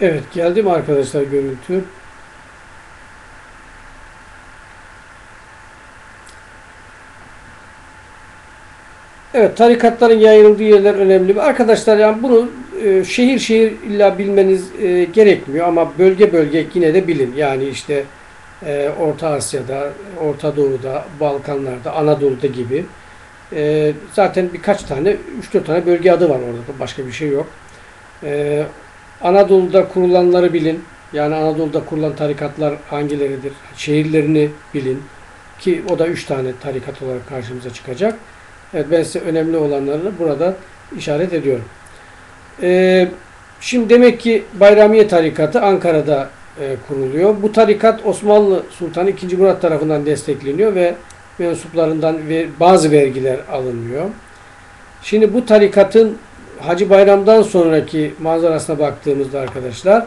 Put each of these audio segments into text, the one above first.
Evet geldi mi arkadaşlar görüntü? Evet tarikatların yayıldığı yerler önemli. Arkadaşlar yani bunu e, şehir şehir illa bilmeniz e, gerekmiyor ama bölge bölge yine de bilin. Yani işte e, Orta Asya'da, Orta Doğu'da, Balkanlar'da, Anadolu'da gibi e, zaten birkaç tane, 3-4 tane bölge adı var orada. Başka bir şey yok. E, Anadolu'da kurulanları bilin. Yani Anadolu'da kurulan tarikatlar hangileridir? Şehirlerini bilin. Ki o da üç tane tarikat olarak karşımıza çıkacak. Evet ben size önemli olanlarını burada işaret ediyorum. Ee, şimdi demek ki Bayramiye tarikatı Ankara'da e, kuruluyor. Bu tarikat Osmanlı Sultanı II. Murat tarafından destekleniyor ve mensuplarından ve bazı vergiler alınıyor. Şimdi bu tarikatın Hacı Bayram'dan sonraki manzarasına baktığımızda arkadaşlar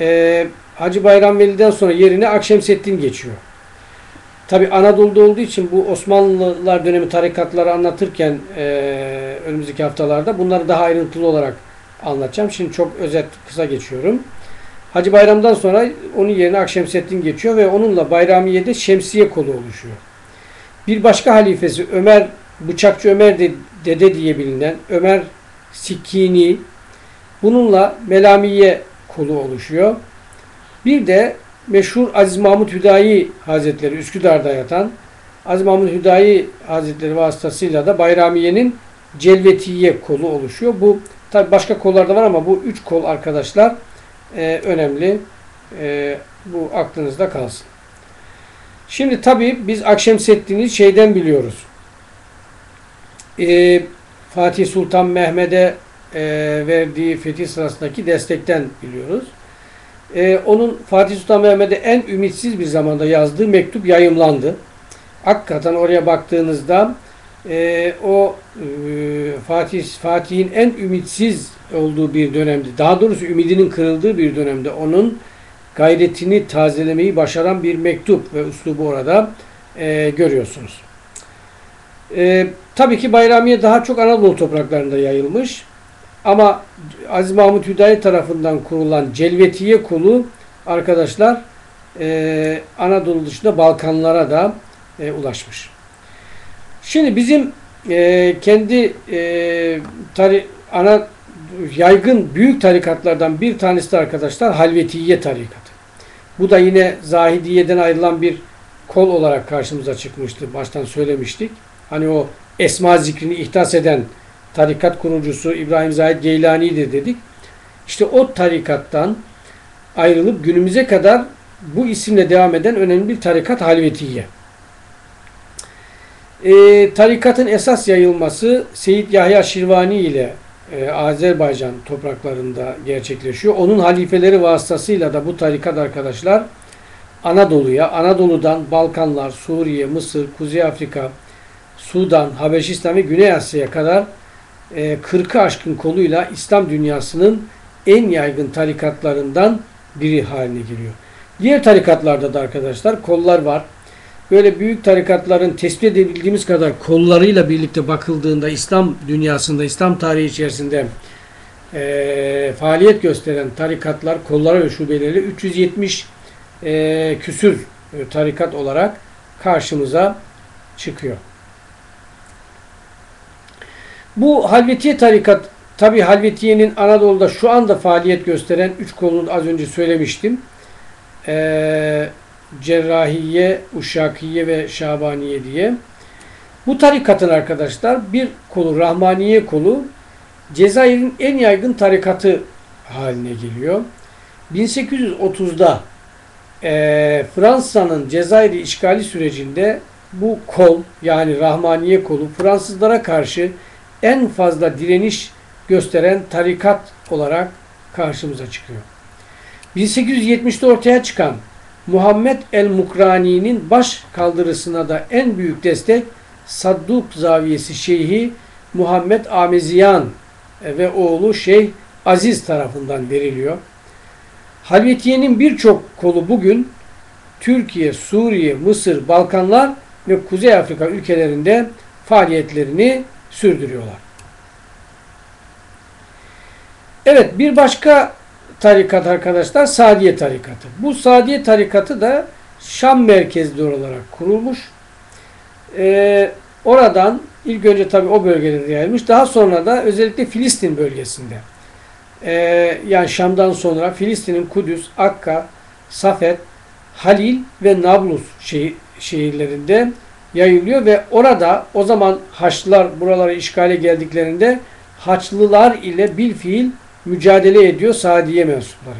e, Hacı Bayram Veli'den sonra yerine Akşemseddin geçiyor. Tabi Anadolu'da olduğu için bu Osmanlılar dönemi tarikatları anlatırken e, önümüzdeki haftalarda bunları daha ayrıntılı olarak anlatacağım. Şimdi çok özet kısa geçiyorum. Hacı Bayram'dan sonra onun yerine Akşemseddin geçiyor ve onunla Bayramiye'de Şemsiye kolu oluşuyor. Bir başka halifesi Ömer Bıçakçı Ömer de, Dede diye bilinen Ömer Sikini bununla Melamiye kolu oluşuyor. Bir de meşhur Aziz Mahmut Hüdayi Hazretleri Üsküdar'da yatan Aziz Mahmut Hüdayi Hazretleri vasıtasıyla da Bayramiye'nin Celvetiye kolu oluşuyor. Bu tabi başka kollarda var ama bu üç kol arkadaşlar e, önemli. E, bu aklınızda kalsın. Şimdi tabi biz Akşemseddin'i şeyden biliyoruz. E, Fatih Sultan Mehmet'e e, verdiği fetih sırasındaki destekten biliyoruz. E, onun Fatih Sultan Mehmet'e en ümitsiz bir zamanda yazdığı mektup yayımlandı. Hakikaten oraya baktığınızda e, o e, Fatih Fatih'in en ümitsiz olduğu bir dönemde, daha doğrusu ümidinin kırıldığı bir dönemde onun gayretini tazelemeyi başaran bir mektup ve üslubu orada e, görüyorsunuz. E, tabii ki Bayramiye daha çok Anadolu topraklarında yayılmış. Ama Aziz Mahmut Hüdayi tarafından kurulan Celvetiye kulu arkadaşlar e, Anadolu dışında Balkanlara da e, ulaşmış. Şimdi bizim e, kendi e, tari, ana yaygın büyük tarikatlardan bir tanesi de arkadaşlar Halvetiye tarikatı. Bu da yine Zahidiye'den ayrılan bir kol olarak karşımıza çıkmıştı. Baştan söylemiştik. Hani o esma zikrini ihtas eden tarikat kurucusu İbrahim Zahid Geylani'dir dedik. İşte o tarikattan ayrılıp günümüze kadar bu isimle devam eden önemli bir tarikat Halvetiye. E, tarikatın esas yayılması Seyyid Yahya Şirvani ile e, Azerbaycan topraklarında gerçekleşiyor. Onun halifeleri vasıtasıyla da bu tarikat arkadaşlar Anadolu'ya, Anadolu'dan Balkanlar, Suriye, Mısır, Kuzey Afrika, Sudan, Habeşistan ve Güney Asya'ya kadar e, 40'ı aşkın koluyla İslam dünyasının en yaygın tarikatlarından biri haline geliyor. Diğer tarikatlarda da arkadaşlar kollar var. Böyle büyük tarikatların tespit edebildiğimiz kadar kollarıyla birlikte bakıldığında İslam dünyasında, İslam tarihi içerisinde e, faaliyet gösteren tarikatlar, kolları ve şubeleri 370 e, küsür e, tarikat olarak karşımıza çıkıyor. Bu Halvetiye tarikat, tabi Halvetiye'nin Anadolu'da şu anda faaliyet gösteren üç kolunu az önce söylemiştim. Ee, Cerrahiye, Uşakiye ve Şabaniye diye. Bu tarikatın arkadaşlar bir kolu Rahmaniye kolu Cezayir'in en yaygın tarikatı haline geliyor. 1830'da e, Fransa'nın Cezayir'i işgali sürecinde bu kol yani Rahmaniye kolu Fransızlara karşı en fazla direniş gösteren tarikat olarak karşımıza çıkıyor. 1870'te ortaya çıkan Muhammed el-Mukrani'nin baş kaldırısına da en büyük destek Sadduk Zaviyesi Şeyhi Muhammed Ameziyan ve oğlu Şeyh Aziz tarafından veriliyor. Halvetiye'nin birçok kolu bugün Türkiye, Suriye, Mısır, Balkanlar ve Kuzey Afrika ülkelerinde faaliyetlerini sürdürüyorlar. Evet bir başka tarikat arkadaşlar Sadiye tarikatı. Bu Sadiye tarikatı da Şam merkezli olarak kurulmuş. Ee, oradan ilk önce tabi o bölgelerde yayılmış. Daha sonra da özellikle Filistin bölgesinde. Ee, yani Şam'dan sonra Filistin'in Kudüs, Akka, Safed, Halil ve Nablus şehir, şehirlerinde yayılıyor ve orada o zaman Haçlılar buralara işgale geldiklerinde Haçlılar ile bir fiil mücadele ediyor Sadiye mensupları.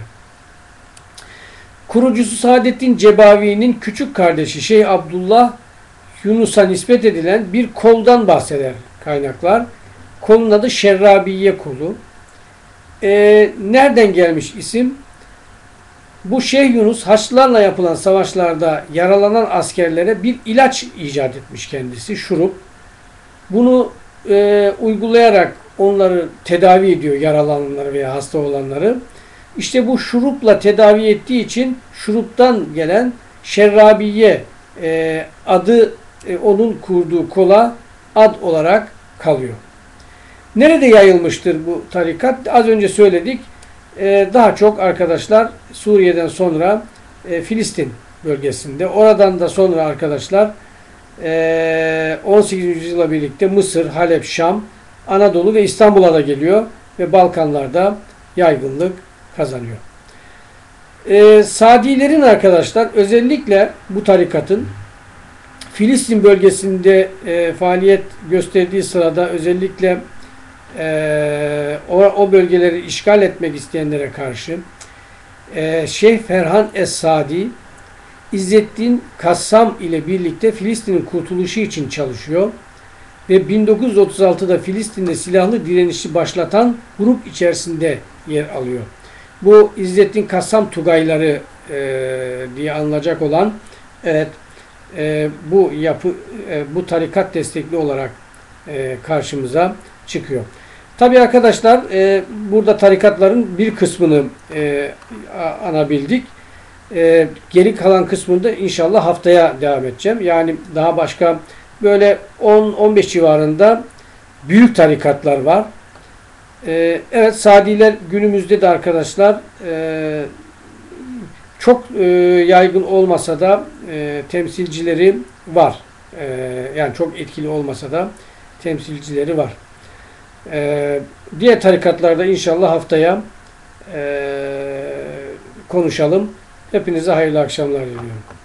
Kurucusu Saadettin Cebavi'nin küçük kardeşi Şeyh Abdullah Yunus'a nispet edilen bir koldan bahseder kaynaklar. Kolun adı Şerrabiye kolu. Ee, nereden gelmiş isim? Bu Şeyh Yunus Haçlılarla yapılan savaşlarda yaralanan askerlere bir ilaç icat etmiş kendisi, şurup. Bunu e, uygulayarak onları tedavi ediyor yaralananları veya hasta olanları. İşte bu şurupla tedavi ettiği için şuruptan gelen Şerrabiye e, adı e, onun kurduğu kola ad olarak kalıyor. Nerede yayılmıştır bu tarikat? Az önce söyledik. E, daha çok arkadaşlar Suriye'den sonra e, Filistin bölgesinde. Oradan da sonra arkadaşlar e, 18. yüzyıla birlikte Mısır, Halep, Şam, Anadolu ve İstanbul'a da geliyor ve Balkanlarda yaygınlık kazanıyor. E, Sadilerin arkadaşlar özellikle bu tarikatın Filistin bölgesinde e, faaliyet gösterdiği sırada özellikle e, o, o bölgeleri işgal etmek isteyenlere karşı e, Şeyh Ferhan Es-Sadi İzzettin Kassam ile birlikte Filistin'in kurtuluşu için çalışıyor ve 1936'da Filistin'de silahlı direnişi başlatan grup içerisinde yer alıyor. Bu İzzettin Kassam Tugayları e, diye anılacak olan evet e, bu yapı e, bu tarikat destekli olarak e, karşımıza çıkıyor. Tabi arkadaşlar e, burada tarikatların bir kısmını e, anabildik. E, geri kalan kısmında inşallah haftaya devam edeceğim. Yani daha başka böyle 10-15 civarında büyük tarikatlar var. E, evet Sadiler günümüzde de arkadaşlar e, çok e, yaygın olmasa da e, temsilcileri var. E, yani çok etkili olmasa da temsilcileri var. E, diğer tarikatlarda inşallah haftaya e, konuşalım. Hepinize hayırlı akşamlar diliyorum.